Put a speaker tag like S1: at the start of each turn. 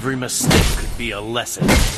S1: Every mistake could be a lesson.